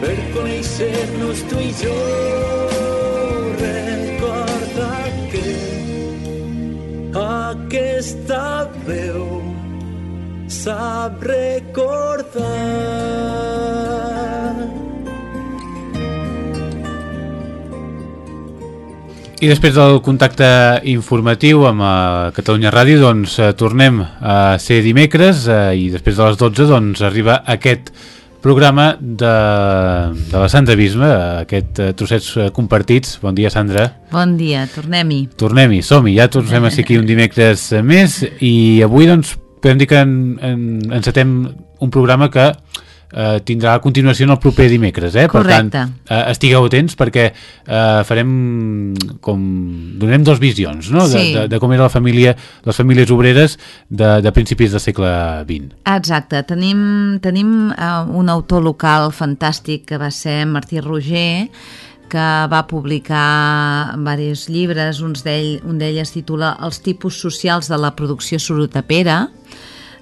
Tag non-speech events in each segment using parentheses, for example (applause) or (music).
per conèixer-nos tu i jo. Recorda que aquesta veu sap recordar. I després del contacte informatiu amb uh, Catalunya Ràdio, doncs uh, tornem a ser dimecres uh, i després de les 12 doncs arriba aquest programa de, de la Sandra Bisma, aquest uh, trossets uh, compartits. Bon dia, Sandra. Bon dia, tornem-hi. Tornem-hi, som-hi, ja tornem a ser aquí un dimecres més i avui doncs podem dir que en, en, encetem un programa que eh, tindrà a continuació en el proper dimecres, eh? Correcte. Per tant, eh, estigueu atents perquè eh, farem com... donarem dos visions, no? De, Sí. de, de com era la família, les famílies obreres de, de principis del segle XX. Exacte, tenim, tenim uh, un autor local fantàstic que va ser Martí Roger, que va publicar diversos llibres, uns un d'ell es titula Els tipus socials de la producció sorotapera,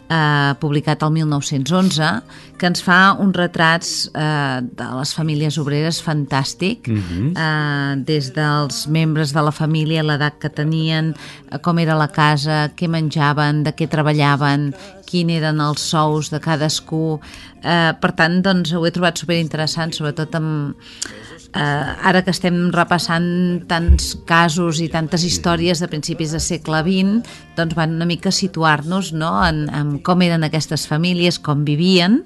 eh, publicat el 1911, que ens fa uns retrats eh, de les famílies obreres fantàstic, eh, des dels membres de la família, l'edat que tenien, eh, com era la casa, què menjaven, de què treballaven, quin eren els sous de cadascú. Eh, per tant, doncs, ho he trobat superinteressant, sobretot amb, eh, ara que estem repassant tants casos i tantes històries de principis del segle XX, doncs van una mica situar-nos no? en, en com eren aquestes famílies, com vivien,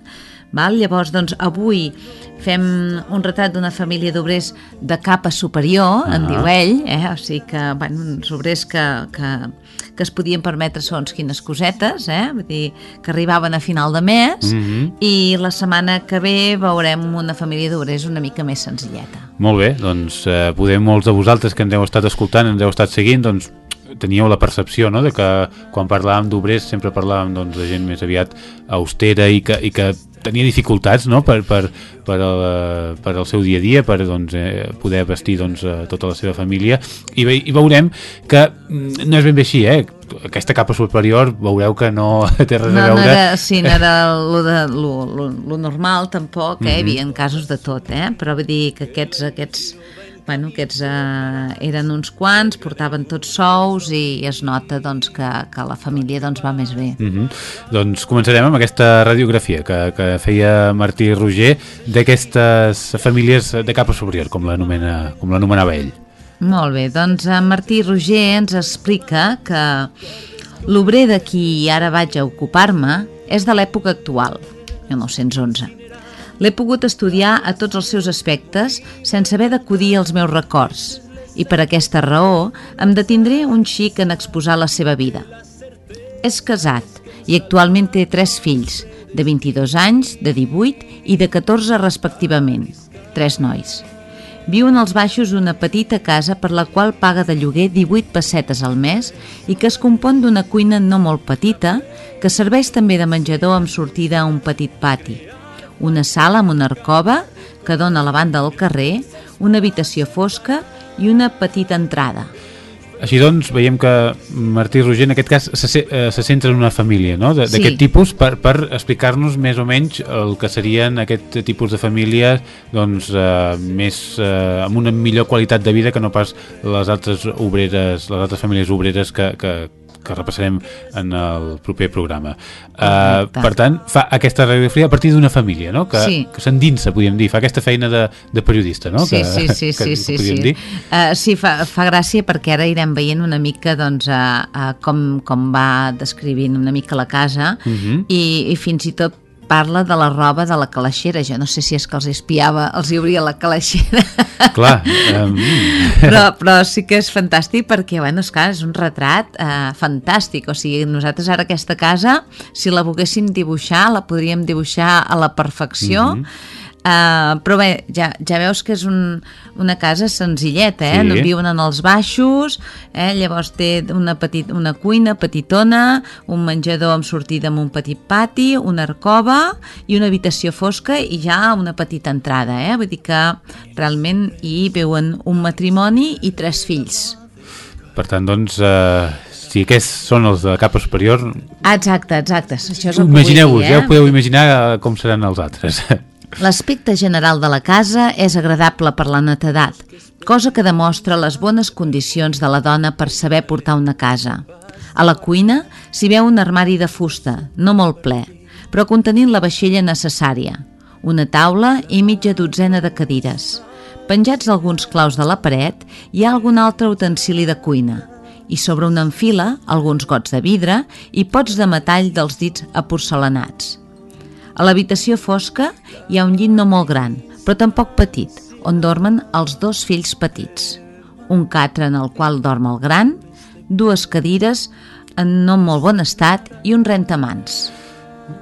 Val? Llavors, doncs, avui fem un retrat d'una família d'obrers de capa superior, en Ah. diu ell, eh? o sigui que, bueno, uns obrers que, que, que es podien permetre segons quines cosetes, eh? Vull dir, que arribaven a final de mes, Mhm. i la setmana que ve veurem una família d'obrers una mica més senzilleta. Molt bé, doncs eh, podem molts de vosaltres que ens heu estat escoltant, ens heu estat seguint, doncs teníeu la percepció no? de que quan parlàvem d'obrers sempre parlàvem doncs, de gent més aviat austera i que, i que tenia dificultats no? per, per, per, el, per el seu dia a dia, per doncs, eh, poder vestir doncs, eh, tota la seva família i, ve, i veurem que mm, no és ben bé així, eh? aquesta capa superior veureu que no (laughs) té res No, a no veure era, sí, no era (laughs) lo, de, lo, lo, lo normal tampoc, eh? Mhm. hi havia casos de tot, eh? però vull dir que aquests, aquests, bueno, aquests eh, eren uns quants, portaven tots sous i es nota doncs, que, que la família doncs, va més bé. Mm Doncs començarem amb aquesta radiografia que, que feia Martí Roger d'aquestes famílies de capa superior, com l'anomena- com l'anomenava ell. Molt bé, doncs en Martí Roger ens explica que l'obrer de qui ara vaig a ocupar-me és de l'època actual, 1911. L'he pogut estudiar a tots els seus aspectes sense haver d'acudir als meus records i per aquesta raó em detindré un xic en exposar la seva vida. És casat i actualment té tres fills, de 22 anys, de 18 i de 14 respectivament, tres nois. Viu en els baixos d'una petita casa per la qual paga de lloguer 18 pessetes al mes i que es compon d'una cuina no molt petita que serveix també de menjador amb sortida a un petit pati, una sala amb una arcova que dona a la banda del carrer, una habitació fosca i una petita entrada. Així doncs, veiem que Martí Roger en aquest cas se, se, eh, se centra en una família no? De- Sí. d'aquest tipus per, per explicar-nos més o menys el que serien aquest tipus de famílies doncs, eh, més, eh, amb una millor qualitat de vida que no pas les altres obreres, les altres famílies obreres que, que, que repassarem en el proper programa. Uh, per tant, fa aquesta radiografia a partir d'una família, no? que, Sí. que s'endinsa, podríem dir, fa aquesta feina de, de periodista, no? Sí, que, sí, sí, (laughs) que, sí, sí, sí. dir. Uh, sí, fa, fa gràcia perquè ara irem veient una mica doncs, a, a com, com va descrivint una mica la casa Mhm. i, i fins i tot parla de la roba de la calaixera. Jo no sé si és que els espiava, els hi obria la calaixera, Clar, (laughs) um, però, però sí que és fantàstic perquè, bueno, és clar, és un retrat eh, fantàstic. O sigui, nosaltres ara aquesta casa, si la volguéssim dibuixar, la podríem dibuixar a la perfecció. Mhm. Uh, però bé, ja, ja veus que és un, una casa senzilleta, eh? Sí. No viuen en els baixos, eh? llavors té una, petit, una cuina petitona, un menjador amb sortida amb un petit pati, una arcova i una habitació fosca i ja una petita entrada, eh? Vull dir que realment hi viuen un matrimoni i tres fills. Per tant, doncs, eh, si aquests són els de capa superior, Exacte, exacte. Imagineu-vos, dir, ja ho podeu imaginar eh, com seran els altres. (laughs) L'aspecte general de la casa és agradable per la netedat, cosa que demostra les bones condicions de la dona per saber portar una casa. A la cuina s'hi veu un armari de fusta, no molt ple, però contenint la vaixella necessària, una taula i mitja dotzena de cadires. Penjats alguns claus de la paret hi ha algun altre utensili de cuina, i sobre una enfila alguns gots de vidre i pots de metall dels dits aporcelanats. A l'habitació fosca hi ha un llit no molt gran, però tampoc petit, on dormen els dos fills petits. Un catre en el qual dorm el gran, dues cadires en no molt bon estat i un rentamans.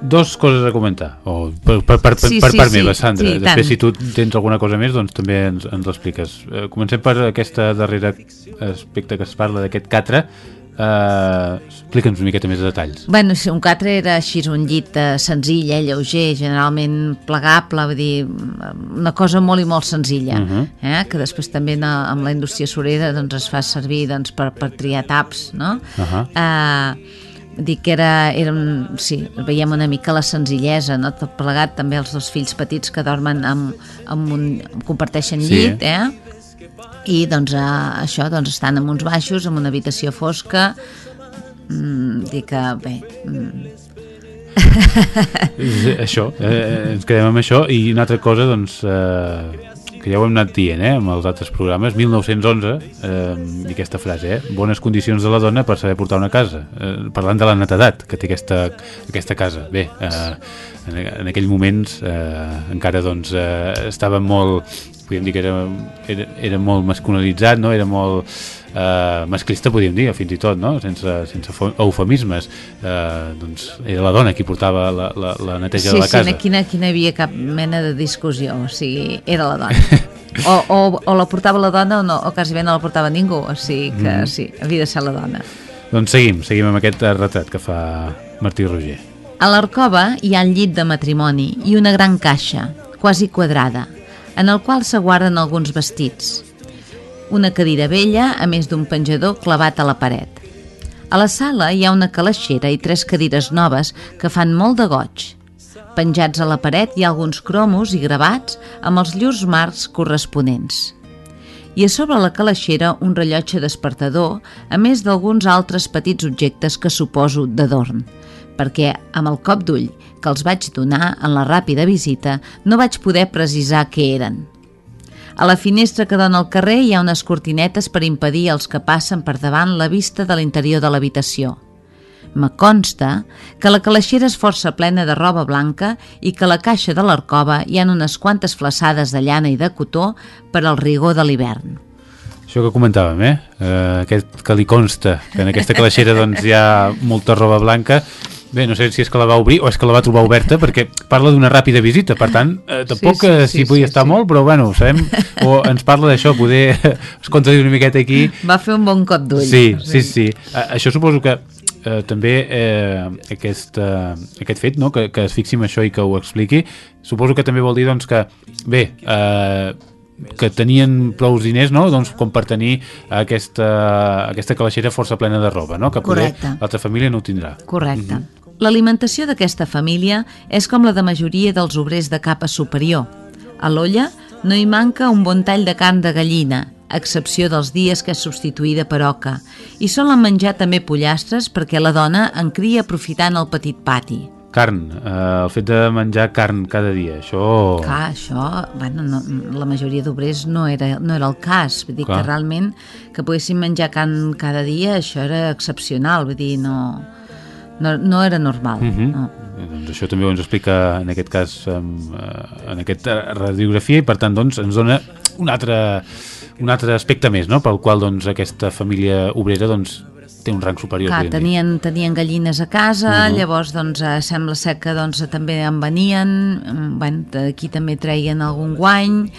Dos coses a comentar, o per, per, per, Sí, per sí, part sí, meva, Sandra. sí, Després, tant. si tu tens alguna cosa més, doncs també ens, ens l'expliques. Eh, comencem per aquesta darrera aspecte que es parla d'aquest catre. Eh, Explica'ns una miqueta més de detalls. Bueno, un catre era així, un llit eh, senzill, eh, lleuger, generalment plegable, vull dir, una cosa molt i molt senzilla, Mhm. eh, que després també no, amb la indústria surera doncs, es fa servir doncs, per, per triar taps, no? Ahà. eh, dic que era, era un, sí, veiem una mica la senzillesa, no? tot plegat també els dos fills petits que dormen amb, amb un, comparteixen Sí. llit, eh? I doncs eh, això, doncs estan en uns baixos, en una habitació fosca, mm, dic que bé, mm, Això, eh, ens quedem amb això. I una altra cosa, doncs, eh, que ja ho hem anat dient, eh, amb els altres programes, 1911, eh, i aquesta frase, eh, bones condicions de la dona per saber portar una casa, eh, parlant de la netedat que té aquesta, aquesta casa. Bé, eh, en, en aquells moments eh, encara doncs, eh, estava molt, podríem dir que era, era, era molt masculinitzat, no? era molt eh, masclista, podríem dir, fins i tot, no? sense, sense eufemismes. Eh, doncs era la dona qui portava la, la, la neteja sí, de la casa. sí, aquí, aquí no hi havia cap mena de discussió, o sigui, era la dona. O, o, o la portava la dona o, no, o quasi bé no la portava ningú, o sigui que Mm. sí, havia de ser la dona. Doncs seguim, seguim amb aquest eh, retrat que fa Martí Roger. A l'arcova hi ha el llit de matrimoni i una gran caixa, quasi quadrada, en el qual s'aguarden alguns vestits. Una cadira vella, a més d'un penjador clavat a la paret. A la sala hi ha una calaixera i tres cadires noves que fan molt de goig. Penjats a la paret hi ha alguns cromos i gravats amb els llurs marcs corresponents. I a sobre la calaixera un rellotge despertador, a més d'alguns altres petits objectes que suposo d'adorn, perquè amb el cop d'ull que els vaig donar en la ràpida visita no vaig poder precisar què eren. A la finestra que dona al carrer hi ha unes cortinetes per impedir als que passen per davant la vista de l'interior de l'habitació. Me consta que la calaixera és força plena de roba blanca i que a la caixa de l'arcova hi han unes quantes flaçades de llana i de cotó per al rigor de l'hivern. Això que comentàvem, eh? eh aquest que li consta que en aquesta calaixera doncs, hi ha molta roba blanca Bé, no sé si és que la va obrir o és que la va trobar oberta (laughs) perquè parla d'una ràpida visita, per tant, eh, tampoc Sí, sí, sí, s'hi podia sí, estar sí. molt, però bueno, sabem, o ens parla d'això, poder (laughs) es contradir una miqueta aquí. Va fer un bon cop d'ull. Sí, sí, sí. Això suposo que eh, també eh, aquest, eh, aquest fet, no? que, que es fixi en això i que ho expliqui, suposo que també vol dir doncs, que, bé, eh, que tenien prou diners no? doncs, com per tenir aquesta, aquesta calaixera força plena de roba, no? que poder l'altra família no ho tindrà. Correcte. L'alimentació d'aquesta família és com la de majoria dels obrers de capa superior. A l'olla no hi manca un bon tall de carn de gallina, a excepció dels dies que és substituïda per oca, i solen menjar també pollastres perquè la dona en cria aprofitant el petit pati. Carn, eh, el fet de menjar carn cada dia, això... Clar, això, bueno, no, la majoria d'obrers no, era, no era el cas, vull dir Clar. que realment que poguessin menjar carn cada dia, això era excepcional, vull dir, no, no, no era normal. Mhm. no. Eh, Doncs això també ho ens explica en aquest cas en, eh, en aquesta radiografia i per tant doncs, ens dona un altre, un altre aspecte més no? pel qual doncs, aquesta família obrera doncs, té un rang superior. Clar, tenien, tenien gallines a casa, uh Mhm. -huh. llavors doncs, eh, sembla ser que doncs, també en venien, mm, bueno, aquí també treien algun guany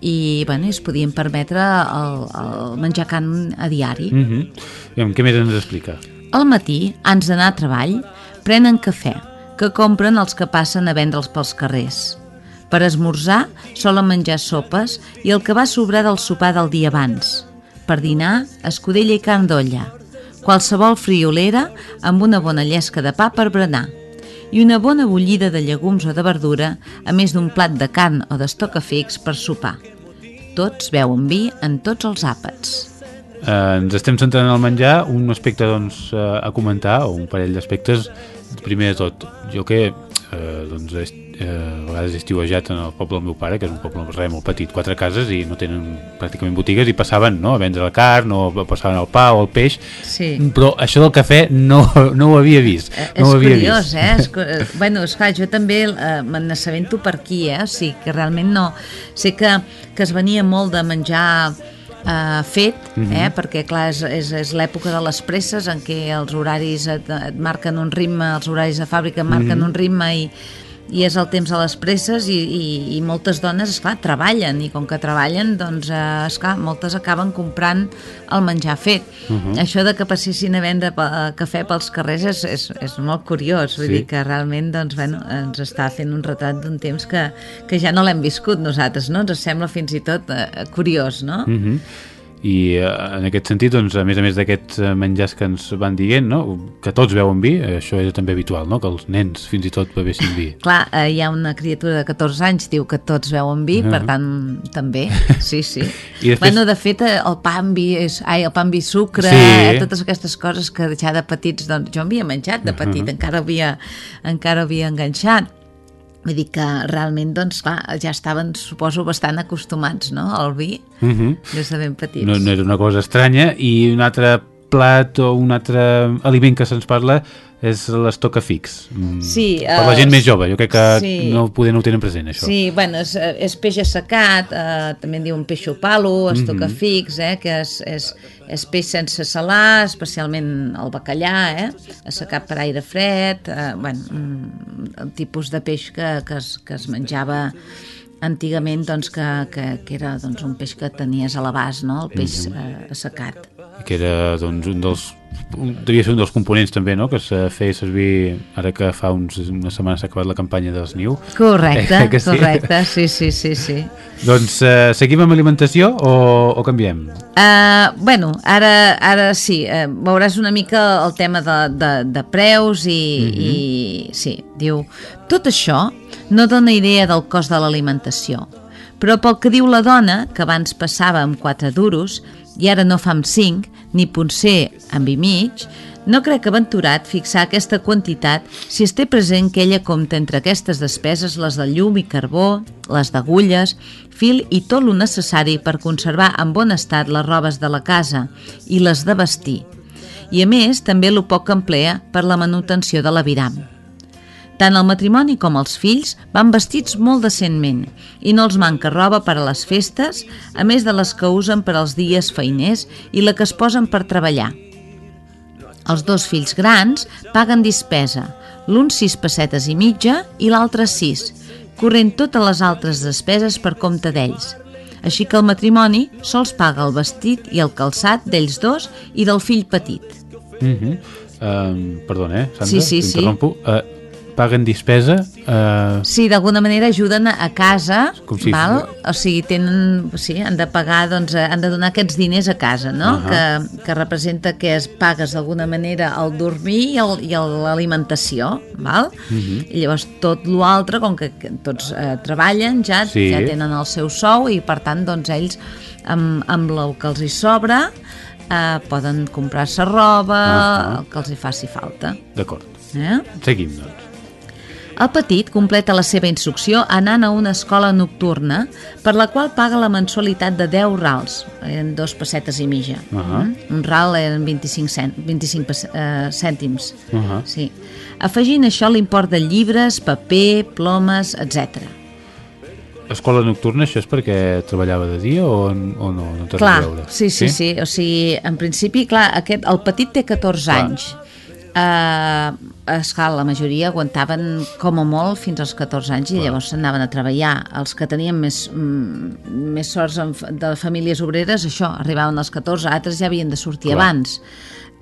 i bueno, es podien permetre el, el menjar carn a diari. Mm -hmm. Què més ens explica? Al matí, abans d'anar a treball, prenen cafè, que compren els que passen a vendre'ls pels carrers. Per esmorzar, solen menjar sopes i el que va sobrar del sopar del dia abans. Per dinar, escudella i carn d'olla. Qualsevol friolera amb una bona llesca de pa per berenar i una bona bullida de llegums o de verdura, a més d'un plat de carn o d'estocafix per sopar. Tots beuen vi en tots els àpats. Eh, ens estem centrant en el menjar, un aspecte doncs, eh, a comentar, o un parell d'aspectes. Primer de tot, jo que eh, doncs, eh, a vegades he estiuejat en el poble del meu pare, que és un poble res, molt petit, quatre cases i no tenen pràcticament botigues i passaven no, a vendre la carn o passaven el pa o el peix, Sí. però això del cafè no, no ho havia vist. Eh, no ho és havia curiós, vist. eh? (laughs) És, cu- bueno, esclar, jo també eh, me n'assabento per aquí, eh? O sigui, que realment no... Sé que, que es venia molt de menjar eh, fet, eh? perquè clar, és, és, és l'època de les presses en què els horaris et, et marquen un ritme, els horaris de fàbrica marquen un ritme i, i és el temps de les presses i, i, i moltes dones, esclar, treballen i com que treballen, doncs, eh, esclar, moltes acaben comprant el menjar fet. Uh -huh. Això de que passessin a vendre eh, cafè pels carrers és, és, és molt curiós, vull Sí. dir que realment doncs, bueno, ens està fent un retrat d'un temps que, que ja no l'hem viscut nosaltres, no? Ens sembla fins i tot eh, curiós, no? Mm -hmm. I eh, en aquest sentit, doncs, a més a més d'aquests eh, menjars que ens van dient, no? que tots beuen vi, eh, això és també habitual, no? que els nens fins i tot bevessin vi. (laughs) Clar, eh, hi ha una criatura de 14 anys, diu que tots beuen vi, Ah. per tant, també, sí, sí. (laughs) I després- Bueno, de fet, el pa amb vi, és, ai, el pa amb vi sucre, Sí. eh, totes aquestes coses que ja de petits, doncs, jo havia menjat de petit, encara havia, encara havia enganxat. Vull dir que realment, doncs, clar, ja estaven, suposo, bastant acostumats, no?, al vi, Mm -hmm. des de ben petits. no, no és una cosa estranya i un altre plat o un altre aliment que se'ns parla és l'estocafix. Mm, Sí, per la eh, gent més jove, jo crec que sí. no, poder no ho tenen present, això. Sí, bueno, és, és peix assecat, eh, també en diuen peix palo, estocafix, eh, que és, és, és peix sense salar, especialment el bacallà, eh, assecat per aire fred, eh, bueno, mm, el tipus de peix que, que, es, que es menjava antigament doncs, que, que, que era doncs, un peix que tenies a l'abast, no? el peix eh, assecat. Que era doncs, un dels un, devia ser un dels components també no? que se feia servir ara que fa uns, una setmana s'ha acabat la campanya dels niu Correcte, (laughs) Eh, sí? correcte, sí, sí, sí, sí. doncs eh, seguim amb alimentació o, o canviem? Uh, bueno, ara, ara sí, uh, veuràs una mica el tema de, de, de preus i, i sí, diu tot això no dona idea del cost de l'alimentació però pel que diu la dona, que abans passava amb 4 duros i ara no fa amb 5, ni potser amb i mig, no crec aventurat fixar aquesta quantitat si es té present que ella compta entre aquestes despeses les de llum i carbó, les d'agulles, fil i tot lo necessari per conservar en bon estat les robes de la casa i les de vestir. I a més, també lo poc que emplea per la manutenció de l'aviram. Tant el matrimoni com els fills van vestits molt decentment i no els manca roba per a les festes, a més de les que usen per als dies feiners i la que es posen per treballar. Els dos fills grans paguen dispesa, l'un sis pessetes i mitja i l'altre sis, corrent totes les altres despeses per compte d'ells. Així que el matrimoni sols paga el vestit i el calçat d'ells dos i del fill petit. Mm -hmm. uh, perdona, eh, Sandra? Sí, sí, sí. t'interrompo. Uh, paguen dispesa uh, Sí, d'alguna manera ajuden a, casa, Com si val? fos- o sigui, tenen, sí, han de pagar, doncs, eh, han de donar aquests diners a casa, no? Ahà. que, que representa que es pagues d'alguna manera el dormir i l'alimentació, val? Mhm. I llavors tot l'altre, com que, tots eh, treballen, ja, Sí. ja tenen el seu sou i per tant, doncs, ells amb, amb el que els hi sobra eh, poden comprar-se roba, Ahà. el que els hi faci falta. d'acord, Eh? seguim doncs El petit completa la seva instrucció anant a una escola nocturna per la qual paga la mensualitat de 10 rals, en dos pessetes i mitja. Ahà. Mm? Un ral eren 25, cent, 25 pes- eh, cèntims. Ahà. Sí. Afegint això l'import de llibres, paper, plomes, etc. escola nocturna, això és perquè treballava de dia o, o no? no Clar, veure? sí, sí, sí, O sigui, en principi, clar, aquest, el petit té 14 Clar. anys. Uh, esclar, la majoria aguantaven com a molt fins als 14 anys i llavors s'anaven a treballar. Els que tenien més, mm, més sorts en de famílies obreres, això, arribaven als 14, altres ja havien de sortir Clar. abans.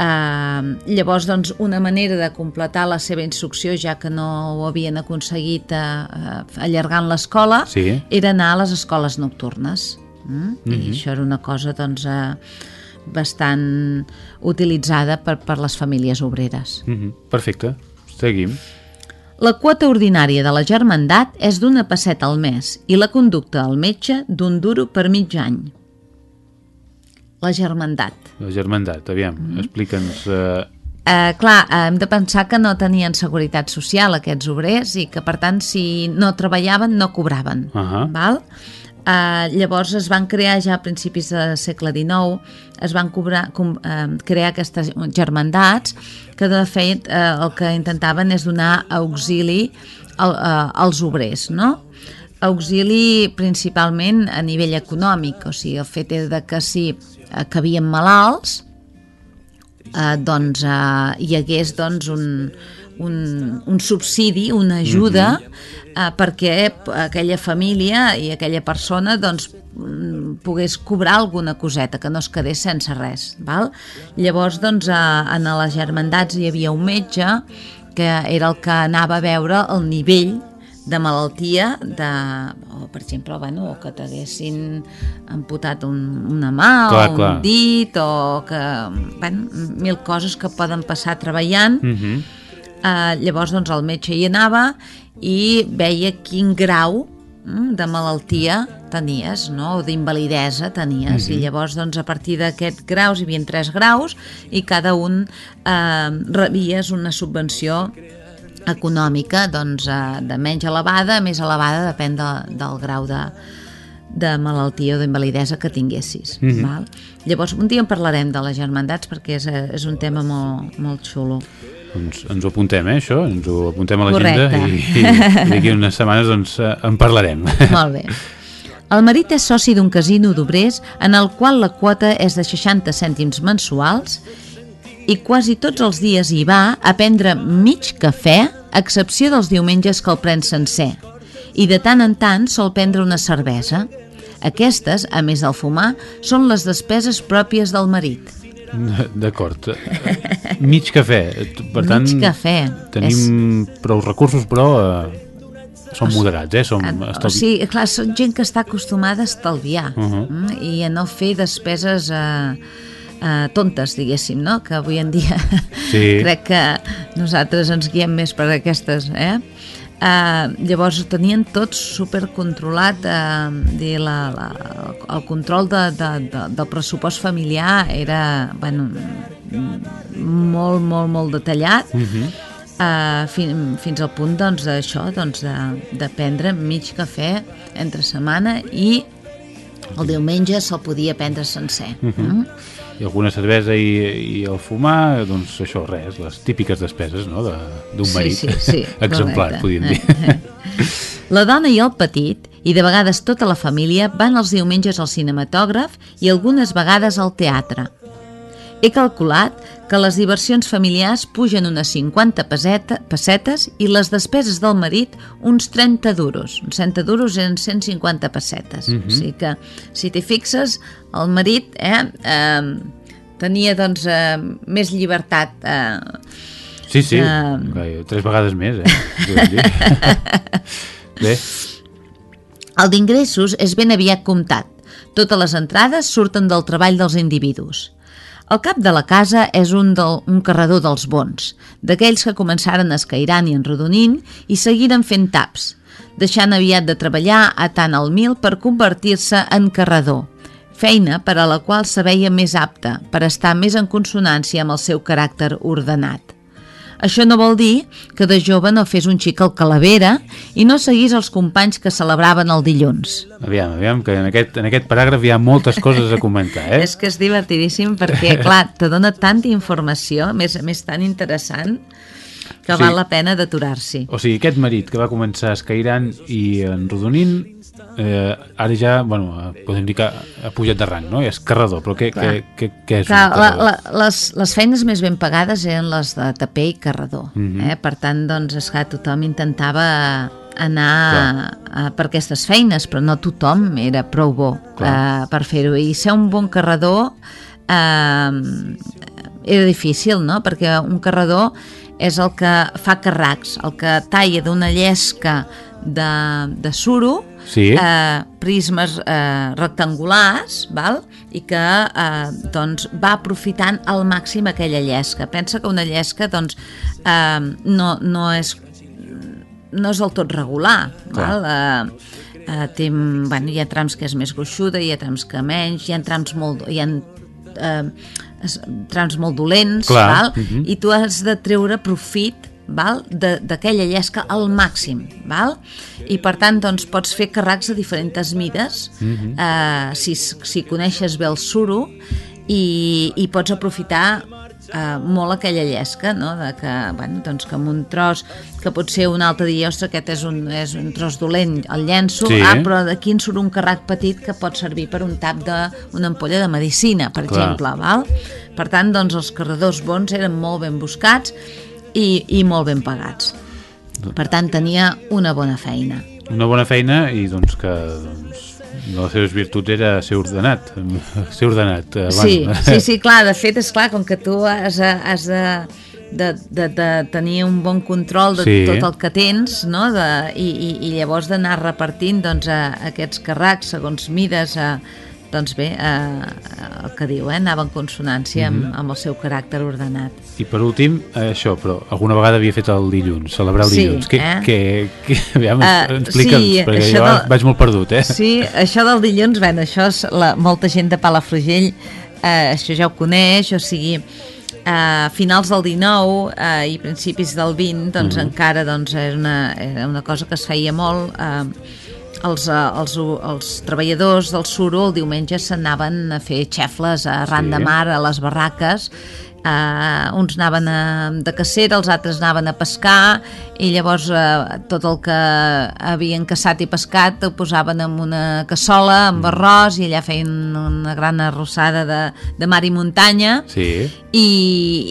Uh, llavors, doncs, una manera de completar la seva instrucció, ja que no ho havien aconseguit uh, uh, allargant l'escola, Sí. era anar a les escoles nocturnes. Mm? I això era una cosa doncs, eh, bastant utilitzada per, per les famílies obreres. Mm -hmm. Perfecte, seguim. La quota ordinària de la germandat és d'una passeta al mes i la conducta al metge d'un duro per mig any. La germandat. La germandat, aviam, Mm-hmm. explica'ns... Eh, Eh, clar, hem de pensar que no tenien seguretat social aquests obrers i que per tant si no treballaven no cobraven Ahà. val? Eh, llavors es van crear ja a principis del segle XIX es van cobrar, com, eh, crear aquestes germandats que de fet eh, el que intentaven és donar auxili al, eh, als obrers no? auxili principalment a nivell econòmic o sigui, el fet és de que si eh, que havien malalts eh, doncs eh, hi hagués doncs, un, un, un subsidi, una ajuda eh, perquè aquella família i aquella persona doncs, mm, pogués cobrar alguna coseta, que no es quedés sense res. Val? Llavors, doncs, eh, en les germandats hi havia un metge que era el que anava a veure el nivell de malaltia de, o per exemple bueno, o que t'haguessin amputat un, una mà Clar, o un clar. dit o que, bueno, mil coses que poden passar treballant mm -hmm. Eh, llavors doncs el metge hi anava i veia quin grau mm, de malaltia tenies, no? o d'invalidesa tenies, i llavors doncs, a partir d'aquests graus hi havia tres graus i cada un eh, rebies una subvenció econòmica doncs, eh, de menys elevada a més elevada, depèn de, del grau de, de malaltia o d'invalidesa que tinguessis. Mm -hmm. val? Llavors, un dia en parlarem de les germandats perquè és, eh, és un tema molt, molt xulo. Doncs ens ho apuntem, eh, això? Ens ho apuntem a l'agenda Correcte. i, i d'aquí unes setmanes doncs, eh, en parlarem. Molt bé. El marit és soci d'un casino d'obrers en el qual la quota és de 60 cèntims mensuals i quasi tots els dies hi va a prendre mig cafè, a excepció dels diumenges que el pren sencer. I de tant en tant sol prendre una cervesa. Aquestes, a més del fumar, són les despeses pròpies del marit. (laughs) D'acord. Mig cafè. Per tant, mig cafè. tenim prou recursos, però eh, són moderats, eh? Som, O estalvi... sigui, clar, són gent que està acostumada a estalviar Uh -huh. mm, i a no fer despeses eh, eh, tontes, diguéssim, no? Que avui en dia Sí. (laughs) crec que nosaltres ens guiem més per aquestes, eh? Uh, llavors ho tenien tot supercontrolat uh, dir, la, la, el control de, de, de, del pressupost familiar era bueno, molt, molt, molt detallat Uh -huh. uh, fin, fins al punt doncs, d'això doncs, de, de prendre mig cafè entre setmana i el diumenge se'l podia prendre sencer uh -huh. mm? I alguna cervesa i, i el fumar, doncs això, res, les típiques despeses no? de- d'un Sí, marit sí, sí, (laughs) exemplar, correcte. podríem dir. (laughs) La dona i el petit, i de vegades tota la família, van els diumenges al cinematògraf i algunes vegades al teatre. He calculat que les diversions familiars pugen unes 50 peseta, pessetes i les despeses del marit uns 30 duros. Uns 30 duros eren 150 pessetes. Mm -hmm. O sigui que, si t'hi fixes, el marit eh, eh, tenia doncs, eh, més llibertat eh, Sí, sí. Gaire, tres vegades més, eh? (laughs) Bé, El d'ingressos és ben aviat comptat. Totes les entrades surten del treball dels individus. El cap de la casa és un, del, un carredor dels bons, d'aquells que començaren escairant i enrodonint i seguiren fent taps, deixant aviat de treballar a tant al mil per convertir-se en carredor, feina per a la qual se veia més apta per estar més en consonància amb el seu caràcter ordenat. Això no vol dir que de jove no fes un xic al calavera i no seguís els companys que celebraven el dilluns. aviam, aviam, que en aquest, en aquest paràgraf hi ha moltes coses a comentar, eh? (laughs) És que és divertidíssim perquè, (laughs) clar, te dona tanta informació, més més tan interessant, que Sí. val la pena d'aturar-s'hi. O sigui, aquest marit que va començar escairant i enrodonint eh, ara ja, bueno, podem dir que ha pujat de rang, no? És carredor, però què, què, què, què és Clar, un la, la, les, les feines més ben pagades eren les de taper i carredor. Mhm. eh? Per tant, doncs, esclar, tothom intentava anar a, per aquestes feines, però no tothom era prou bo Clar. eh, per fer-ho. I ser un bon carredor eh, era difícil, no? Perquè un carredor és el que fa carracs, el que talla d'una llesca de, de suro Sí. eh, prismes eh, rectangulars val? i que eh, doncs, va aprofitant al màxim aquella llesca. Pensa que una llesca doncs, eh, no, no, és, no és del tot regular. Val? Eh, eh, té, bueno, hi ha trams que és més gruixuda, hi ha trams que menys, hi ha trams molt... Hi ha, eh, trams molt dolents, Clar, val? mhm. i tu has de treure profit val? de- d'aquella llesca al màxim val? i per tant doncs, pots fer carracs de diferents mides Mhm. eh, si, si coneixes bé el suro i, i pots aprofitar eh, molt aquella llesca no? de que, bueno, doncs que amb un tros que pot ser un altre dia, ostres, aquest és un, és un tros dolent, el llenço Sí. ah, però d'aquí en surt un carrac petit que pot servir per un tap d'una ampolla de medicina, per Clar. exemple val? per tant, doncs, els carredors bons eren molt ben buscats i, i molt ben pagats per tant, tenia una bona feina Una bona feina i doncs que doncs, una de les seves virtuts era ser ordenat. (laughs) Ser ordenat. eh, Sí, sí, sí, (laughs) clar, de fet, és clar, com que tu has, has de, de, de, de tenir un bon control de Sí. tot el que tens, no? De, i, i, i llavors d'anar repartint doncs, a, aquests carracs segons mides, a, doncs bé, a, el que diu, eh? anava en consonància amb, Mhm. amb el seu caràcter ordenat. I per últim, eh, això, però alguna vegada havia fet el dilluns, celebrar el Sí, dilluns. Què, eh? què, què, (laughs) aviam, Eh, explica'ns, sí, perquè jo del- vaig molt perdut, eh? Sí, això del dilluns, bueno, això és la, molta gent de Palafrugell, eh, això ja ho coneix, o sigui, a finals del 19 eh, i principis del 20 doncs encara doncs, era, una, era una cosa que es feia molt eh, els, eh, els, els treballadors del suro el diumenge s'anaven a fer xefles arran Sí. de mar a les barraques. Uh, uns anaven a, de cacera, els altres anaven a pescar i llavors uh, tot el que havien caçat i pescat ho posaven en una cassola amb arròs i allà feien una gran arrossada de, de mar i muntanya. Sí, i,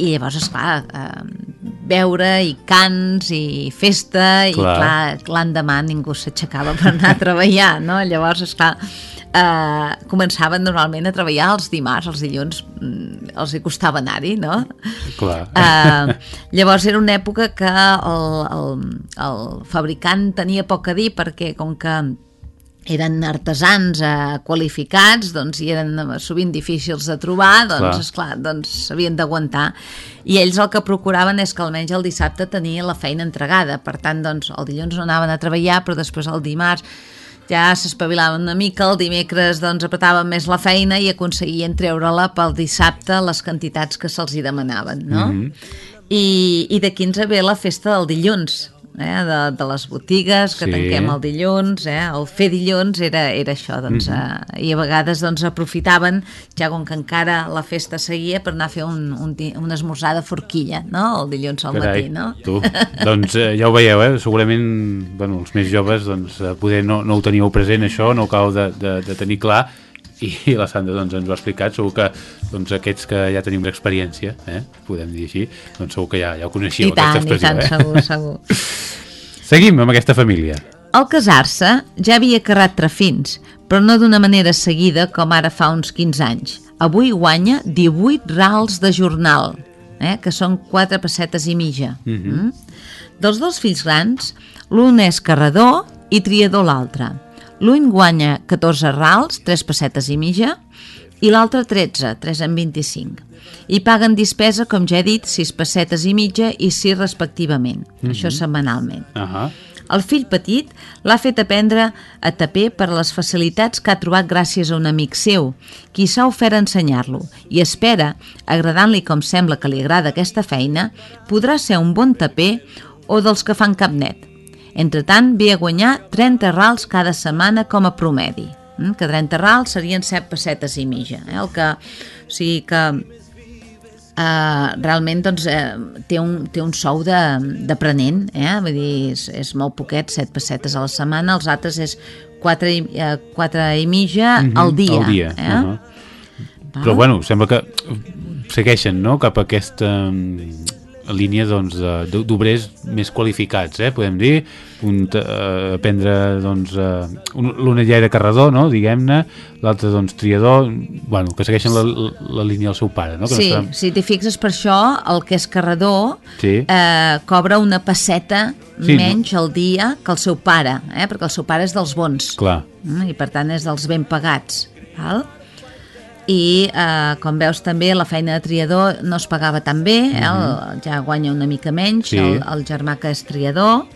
i llavors, esclar, eh, beure i cants i festa i Clar. clar, l'endemà ningú s'aixecava per anar a treballar, no? Llavors, esclar, eh, començaven normalment a treballar els dimarts, els dilluns mm, els hi costava anar-hi, no? clar. Uh, llavors era una època que el, el, el fabricant tenia poc a dir perquè com que eren artesans eh, qualificats doncs, i eren eh, sovint difícils de trobar Clar. doncs, esclar, doncs s'havien d'aguantar i ells el que procuraven és que almenys el dissabte tenia la feina entregada per tant doncs, el dilluns no anaven a treballar però després el dimarts ja s'espavilaven una mica, el dimecres doncs apretaven més la feina i aconseguien treure-la pel dissabte les quantitats que se'ls hi demanaven, no? I, I d'aquí ens ve la festa del dilluns, eh? de, de les botigues, que Sí. tanquem el dilluns, eh? el fer dilluns era, era això, doncs, eh? i a vegades doncs, aprofitaven, ja com que encara la festa seguia, per anar a fer un, un, un esmorzar de forquilla, no?, el dilluns al Carai, matí, no? Tu, doncs eh, ja ho veieu, eh? segurament bueno, els més joves doncs, eh, poder no, no ho teníeu present això, no ho acabo de, de, de tenir clar i (laughs) la Sandra doncs, ens ho ha explicat segur que doncs, aquests que ja tenim experiència eh? podem dir així doncs segur que ja, ja ho coneixíeu I tant, aquesta i tant, expressió segur, segur. eh? (laughs) seguim amb aquesta família Al casar-se ja havia carrat trafins, però no d'una manera seguida com ara fa uns 15 anys. Avui guanya 18 rals de jornal, eh, que són 4 pessetes i mitja. Mm Dels dos fills grans, l'un és carredor i triador l'altre. L'un guanya 14 rals, 3 pessetes i mitja, i l'altre 13, 3 en 25. I paguen despesa, com ja he dit, 6 pessetes i mitja i 6 respectivament. Això setmanalment. uh -huh. El fill petit l'ha fet aprendre a taper per les facilitats que ha trobat gràcies a un amic seu, qui s'ha ofert a ensenyar-lo, i espera, agradant-li com sembla que li agrada aquesta feina, podrà ser un bon taper o dels que fan cap net. Entre tant, ve a guanyar 30 rals cada setmana com a promedi, mm, que 30 rals serien 7 pessetes i mitja. Eh? El que, o sigui que Uh, realment doncs, eh, té, un, té un sou d'aprenent, eh? vull dir, és, és molt poquet, set pessetes a la setmana, els altres és quatre, i- eh, quatre i mitja Mhm, al dia. al dia, Eh? uh-huh. Val? Però bueno, sembla que segueixen no? cap a aquesta línia doncs, d'obrers més qualificats, eh? podem dir, un, uh, aprendre doncs, un, l'una ja era carredor, no? diguem-ne, l'altre doncs, triador, bueno, que segueixen la, la, línia del seu pare. No? Que Sí, no estarà... si t'hi fixes per això, el que és carredor Sí. eh, cobra una passeta Sí, no? menys al dia que el seu pare, eh? perquè el seu pare és dels bons. Clar, Mm, i per tant és dels ben pagats val? I eh, com veus també la feina de triador no es pagava tan bé eh? el, ja guanya una mica menys Sí. el, el germà que és triador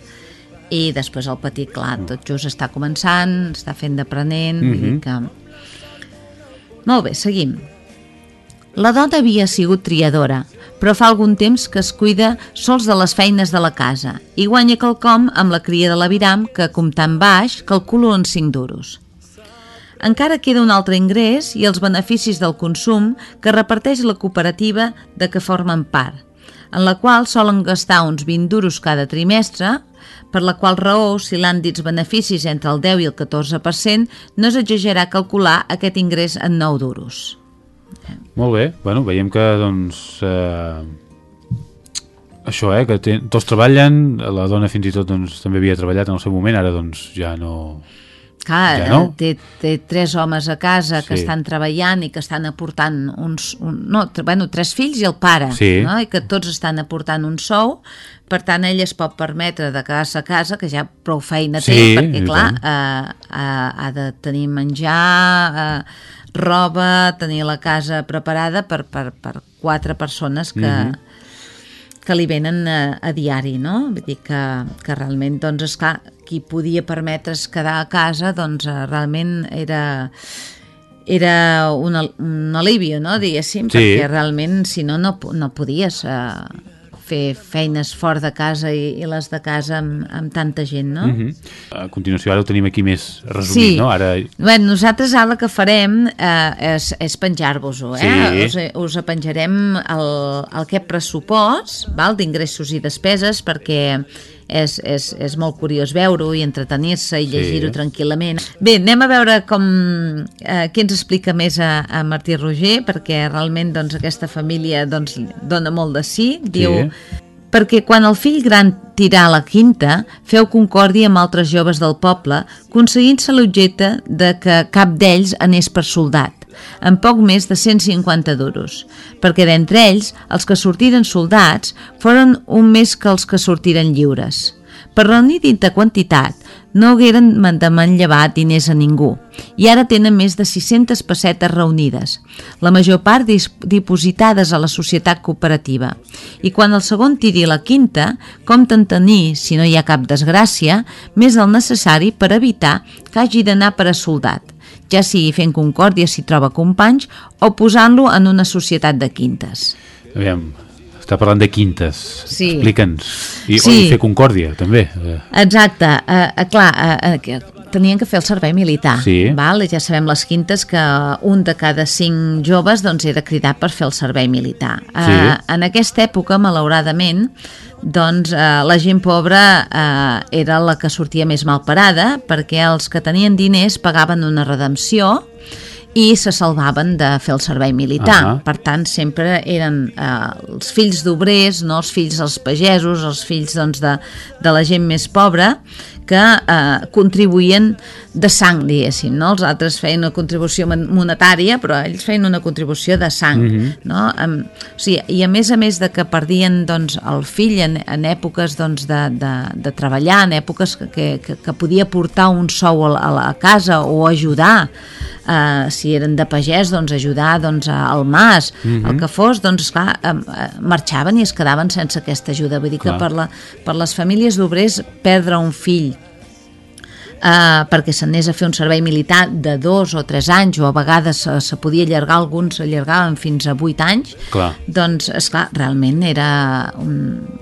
i després el petit, clar, tot just està començant, està fent d'aprenent, vull dir que... Molt bé, seguim. La dona havia sigut triadora, però fa algun temps que es cuida sols de les feines de la casa i guanya quelcom amb la cria de l'aviram que, comptant baix, calculo en 5 duros. Encara queda un altre ingrés i els beneficis del consum que reparteix la cooperativa de què formen part, en la qual solen gastar uns 20 duros cada trimestre, per la qual raó, si l'han dits beneficis entre el 10 i el 14%, no és exagerar calcular aquest ingrés en 9 duros. molt bé. Bueno, veiem que doncs... Eh, això, eh, que ten, tots treballen, la dona fins i tot doncs, també havia treballat en el seu moment, ara doncs ja no... Clar, Ja no? eh, té, té tres homes a casa que Sí. estan treballant i que estan aportant uns... Un, no, tre, bueno, tres fills i el pare, Sí. no? i que tots estan aportant un sou, per tant ell es pot permetre de quedar-se a casa, que ja prou feina té, Sí, perquè i clar, eh, eh, ha de tenir menjar, eh, roba, tenir la casa preparada per, per, per quatre persones que, Mhm. que li venen a, a diari, no? Vull dir que, que realment, doncs, esclar, qui podia permetre's quedar a casa, doncs, eh, realment era era un, un alivio, no?, diguéssim, Sí. perquè realment, si no, no, no podies eh, fer feines fora de casa i, i les de casa amb, amb tanta gent, no? Uh -huh. A continuació ara ho tenim aquí més resumit, no? Ara Bé, nosaltres ara el que farem eh, és, és penjar-vos-ho, eh? Sí. Us, us penjarem el, el que pressupost val, d'ingressos i despeses perquè és, és, és molt curiós veure-ho i entretenir-se i Sí. llegir-ho tranquil·lament. Bé, anem a veure com, eh, què ens explica més a, a Martí Roger, perquè realment doncs, aquesta família doncs, dona molt de sí. Diu, perquè quan el fill gran tirà a la quinta, feu concòrdia amb altres joves del poble, aconseguint-se l'objecte de que cap d'ells anés per soldat, amb poc més de 150 duros, perquè d'entre ells, els que sortiren soldats foren un més que els que sortiren lliures. Per reunir dita quantitat, no hagueren de manllevar diners a ningú, i ara tenen més de 600 pessetes reunides, la major part dipositades a la societat cooperativa. I quan el segon tiri la quinta, compten tenir, si no hi ha cap desgràcia, més del necessari per evitar que hagi d'anar per a soldat, ja sigui fent concòrdia si troba companys o posant-lo en una societat de quintes. Aviam, està parlant de quintes. Sí. Explica'ns. I, Sí. I fer concòrdia, també. Eh, Exacte, eh, eh, clar, eh, eh, tenien que fer el servei militar, Sí. val? ja sabem les quintes que un de cada cinc joves doncs, era cridat per fer el servei militar. Eh, en aquesta època, malauradament, doncs eh, la gent pobra eh, era la que sortia més mal parada perquè els que tenien diners pagaven una redempció i se salvaven de fer el servei militar. Ahà. Per tant, sempre eren eh, els fills d'obrers, no els fills dels pagesos, els fills doncs, de, de la gent més pobra, que eh, contribuïen de sang, diguéssim. No? Els altres feien una contribució mon- monetària, però ells feien una contribució de sang. no? Em, o sigui, I a més a més de que perdien doncs, el fill en, en èpoques doncs, de, de, de treballar, en èpoques que, que, que, podia portar un sou a la, a la casa o ajudar, eh, si eren de pagès, doncs ajudar doncs, al mas, el que fos, doncs esclar, eh, eh, marxaven i es quedaven sense aquesta ajuda. Vull dir Clar. que per, la, per les famílies d'obrers perdre un fill eh, perquè s'anés a fer un servei militar de dos o tres anys o a vegades se, se podia allargar, alguns s'allargaven fins a vuit anys Clar. doncs esclar, realment era un,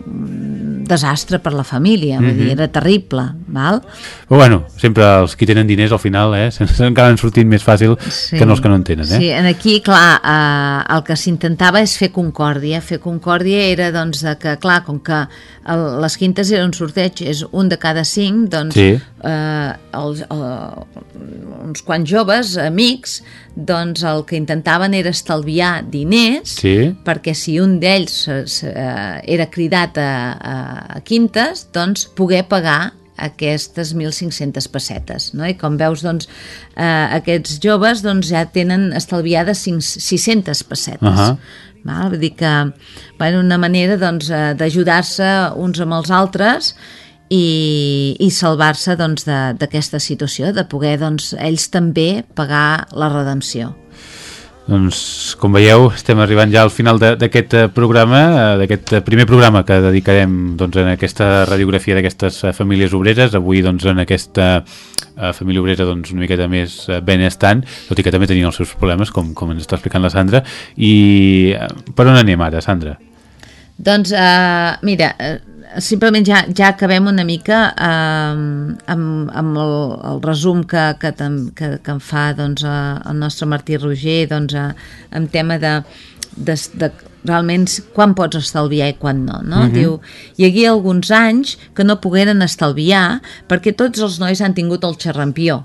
un desastre per la família, vull dir, era terrible val? Però bueno, sempre els qui tenen diners al final eh, (laughs) s'acaben sortint més fàcil sí. que no els que no en tenen. Eh? Sí, en aquí, clar, eh, el que s'intentava és fer concòrdia. Fer concòrdia era, doncs, de que, clar, com que el, les quintes eren un sorteig, és un de cada cinc, doncs, Sí. eh, els, eh, uns quants joves, amics, doncs el que intentaven era estalviar diners Sí. perquè si un d'ells eh, era cridat a, a, a quintes, doncs poder pagar aquestes 1.500 pessetes, no? I com veus, doncs, eh, aquests joves doncs, ja tenen estalviades 5, 600 pessetes. Ahà. Val? Vull dir que bueno, una manera doncs, eh, d'ajudar-se uns amb els altres i, i salvar-se doncs, de- d'aquesta situació, de poder doncs, ells també pagar la redempció. Doncs, com veieu, estem arribant ja al final d'aquest eh, programa, eh, d'aquest eh, primer programa que dedicarem doncs, en aquesta radiografia d'aquestes famílies obreres. Avui, doncs, en aquesta família obrera doncs, una miqueta més benestant, tot i que també tenien els seus problemes, com, com ens està explicant la Sandra. I per on anem ara, Sandra? Doncs, uh, mira, uh, simplement ja, ja acabem una mica uh, amb, amb el, el resum que, que, que, que em fa doncs, uh, el nostre Martí Roger doncs, uh, en tema de, de, de realment quan pots estalviar i quan no, no? Diu, hi hagué alguns anys que no pogueren estalviar perquè tots els nois han tingut el xerrampió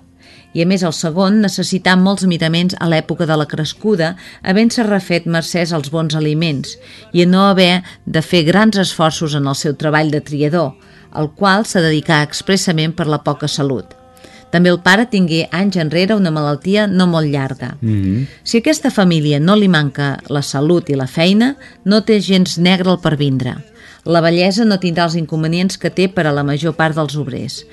i a més el segon necessitar molts miraments a l'època de la crescuda, havent-se refet mercès als bons aliments i a no haver de fer grans esforços en el seu treball de triador, al qual s'ha dedicat expressament per la poca salut. També el pare tingué anys enrere una malaltia no molt llarga. Mm -hmm. Si aquesta família no li manca la salut i la feina, no té gens negre el pervindre. La bellesa no tindrà els inconvenients que té per a la major part dels obrers.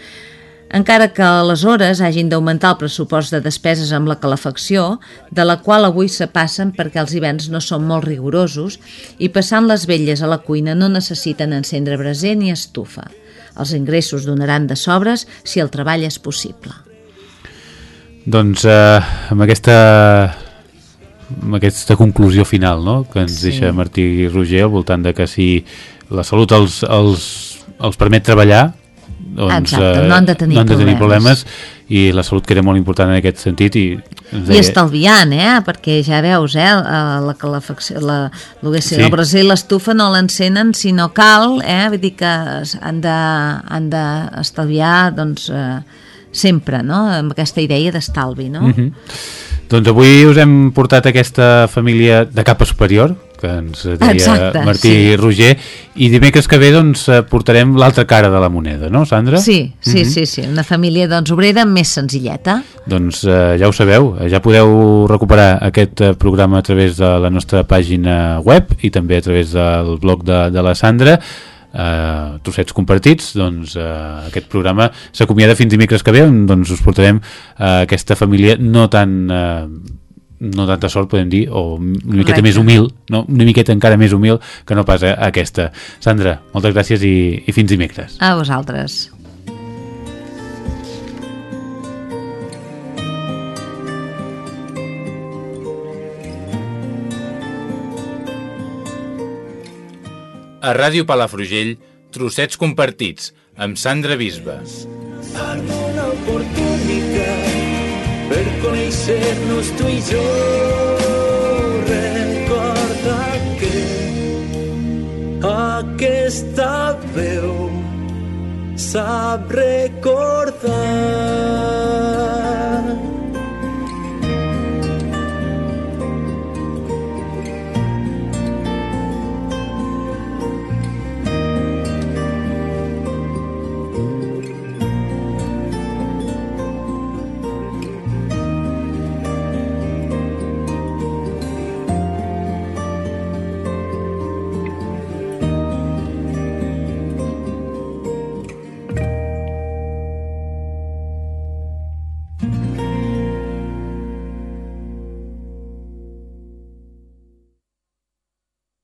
Encara que aleshores hagin d'augmentar el pressupost de despeses amb la calefacció, de la qual avui se passen perquè els hiverns no són molt rigorosos i passant les velles a la cuina no necessiten encendre braser ni estufa. Els ingressos donaran de sobres si el treball és possible. Doncs eh, amb aquesta amb aquesta conclusió final no? que ens Sí. deixa Martí Roger al voltant de que si la salut els, els, els permet treballar doncs, Exacte, no han de tenir no han de tenir problemes. problemes i la salut que era molt important en aquest sentit i, ens I estalviant, eh? Perquè ja veus, eh? La, la calefacció, la, sigui, Sí. el braser i l'estufa no l'encenen si no cal, eh? Vull dir que han de, han d'estalviar, doncs, eh, sempre, no? Amb aquesta idea d'estalvi, no? Mhm. Doncs avui us hem portat aquesta família de capa superior que ens deia Exacte, Martí sí. Roger i dimecres que ve doncs eh, portarem l'altra cara de la moneda, no Sandra? Sí, sí, Mhm. sí, sí, una família doncs obrera més senzilleta. Doncs eh, ja ho sabeu, eh, ja podeu recuperar aquest eh, programa a través de la nostra pàgina web i també a través del blog de, de la Sandra eh, trossets compartits doncs eh, aquest programa s'acomiada fins dimecres que ve on doncs us portarem eh, aquesta família no tan eh, no tanta sort podem dir o una miqueta Correcte. més humil no? una miqueta encara més humil que no pas eh, aquesta Sandra, moltes gràcies i, i fins dimecres A vosaltres. A Ràdio Palafrugell, trossets compartits, amb Sandra Bisba. Per conèixer-nos tu i jo. Recorda que aquesta veu sap recordar